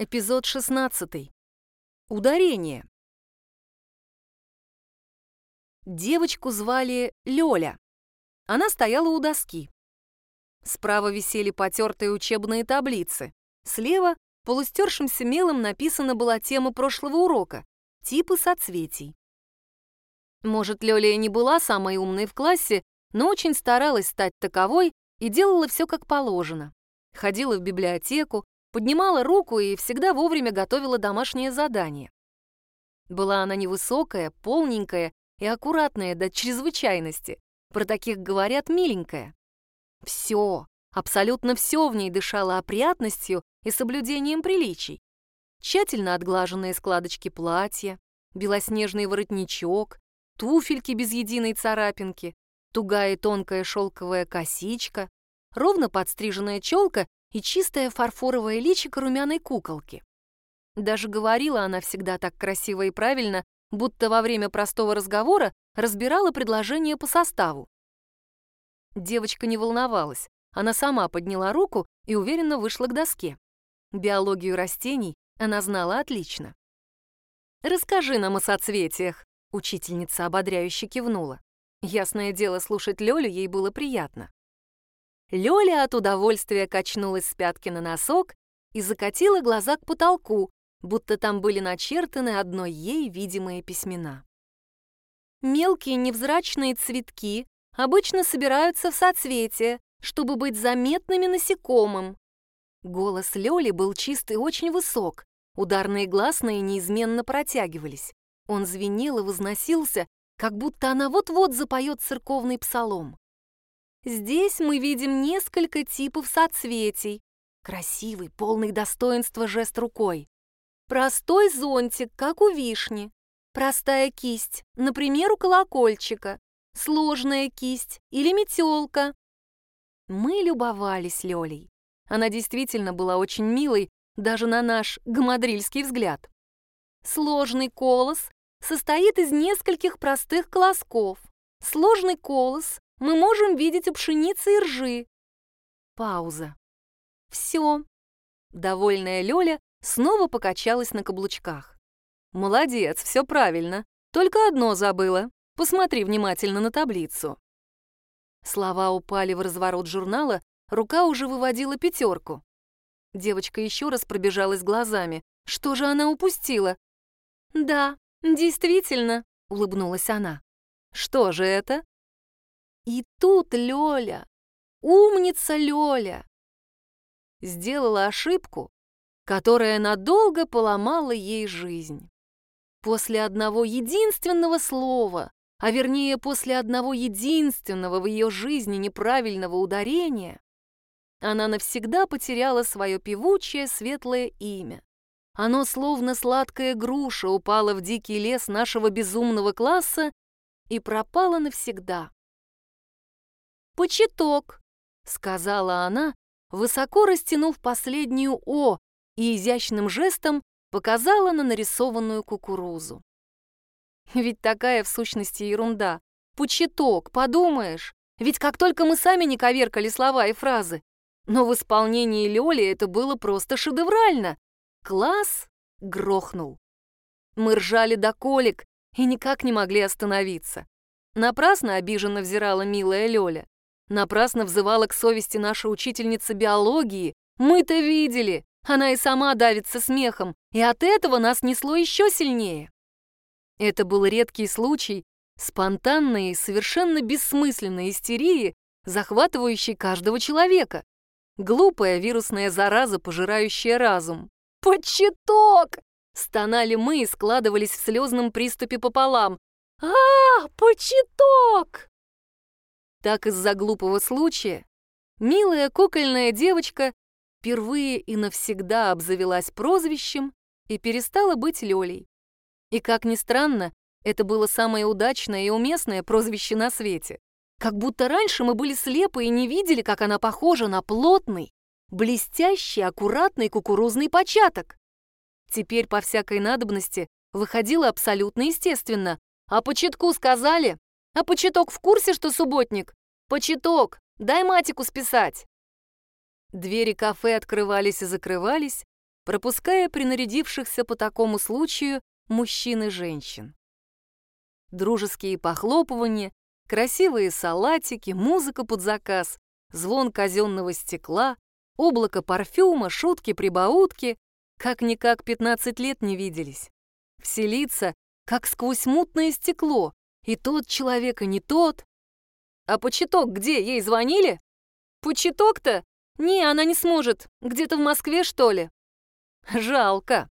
Эпизод 16. Ударение. Девочку звали Лёля. Она стояла у доски. Справа висели потертые учебные таблицы. Слева полустершимся мелом написана была тема прошлого урока — типы соцветий. Может, Лёля и не была самой умной в классе, но очень старалась стать таковой и делала все как положено. Ходила в библиотеку, поднимала руку и всегда вовремя готовила домашнее задание. Была она невысокая, полненькая и аккуратная до чрезвычайности. Про таких говорят миленькая. Все, абсолютно все в ней дышало опрятностью и соблюдением приличий. Тщательно отглаженные складочки платья, белоснежный воротничок, туфельки без единой царапинки, тугая и тонкая шелковая косичка, ровно подстриженная челка и чистое фарфоровое личико румяной куколки. Даже говорила она всегда так красиво и правильно, будто во время простого разговора разбирала предложение по составу. Девочка не волновалась. Она сама подняла руку и уверенно вышла к доске. Биологию растений она знала отлично. «Расскажи нам о соцветиях», — учительница ободряюще кивнула. Ясное дело, слушать Лёлю ей было приятно. Лёля от удовольствия качнулась с пятки на носок и закатила глаза к потолку, будто там были начертаны одной ей видимые письмена. Мелкие невзрачные цветки обычно собираются в соцветие, чтобы быть заметными насекомым. Голос Лёли был чистый и очень высок, ударные гласные неизменно протягивались. Он звенел и возносился, как будто она вот-вот запоет церковный псалом. Здесь мы видим несколько типов соцветий. Красивый, полный достоинства жест рукой. Простой зонтик, как у вишни. Простая кисть, например, у колокольчика. Сложная кисть или метелка. Мы любовались Лёлей. Она действительно была очень милой, даже на наш гамадрильский взгляд. Сложный колос состоит из нескольких простых колосков. Сложный колос мы можем видеть у пшеницы и ржи. Пауза. Все. Довольная Лёля снова покачалась на каблучках. Молодец, все правильно. Только одно забыла. Посмотри внимательно на таблицу. Слова упали в разворот журнала, рука уже выводила пятерку. Девочка еще раз пробежалась глазами. Что же она упустила? «Да, действительно», — улыбнулась она. «Что же это?» И тут Лёля, умница Лёля, сделала ошибку, которая надолго поломала ей жизнь. После одного единственного слова, а вернее после одного единственного в ее жизни неправильного ударения, она навсегда потеряла свое певучее светлое имя. Оно, словно сладкая груша, упало в дикий лес нашего безумного класса и пропало навсегда. «Почеток», — сказала она, высоко растянув последнюю «о» и изящным жестом показала на нарисованную кукурузу. Ведь такая в сущности ерунда. Почеток, подумаешь. Ведь как только мы сами не коверкали слова и фразы. Но в исполнении Лёли это было просто шедеврально. Класс грохнул. Мы ржали до колик и никак не могли остановиться. Напрасно обиженно взирала милая Лёля. Напрасно взывала к совести наша учительница биологии. Мы-то видели. Она и сама давится смехом, и от этого нас несло еще сильнее. Это был редкий случай спонтанной и совершенно бессмысленной истерии, захватывающей каждого человека. Глупая вирусная зараза, пожирающая разум. «Почеток!» — стонали мы и складывались в слезном приступе пополам. «А, почеток!» Так из-за глупого случая милая кукольная девочка впервые и навсегда обзавелась прозвищем и перестала быть Лёлей. И, как ни странно, это было самое удачное и уместное прозвище на свете. Как будто раньше мы были слепы и не видели, как она похожа на плотный, блестящий, аккуратный кукурузный початок. Теперь по всякой надобности выходило абсолютно естественно. А початку сказали, а почиток в курсе, что субботник? Почиток, дай матику списать. Двери кафе открывались и закрывались, пропуская принарядившихся по такому случаю мужчин и женщин. Дружеские похлопывания, красивые салатики, музыка под заказ, звон казенного стекла, облако парфюма, шутки-прибаутки. Как-никак 15 лет не виделись. Вселиться, как сквозь мутное стекло, и тот человек, и не тот. А почиток где, ей звонили? Почиток-то? Не, она не сможет. Где-то в Москве, что ли? Жалко.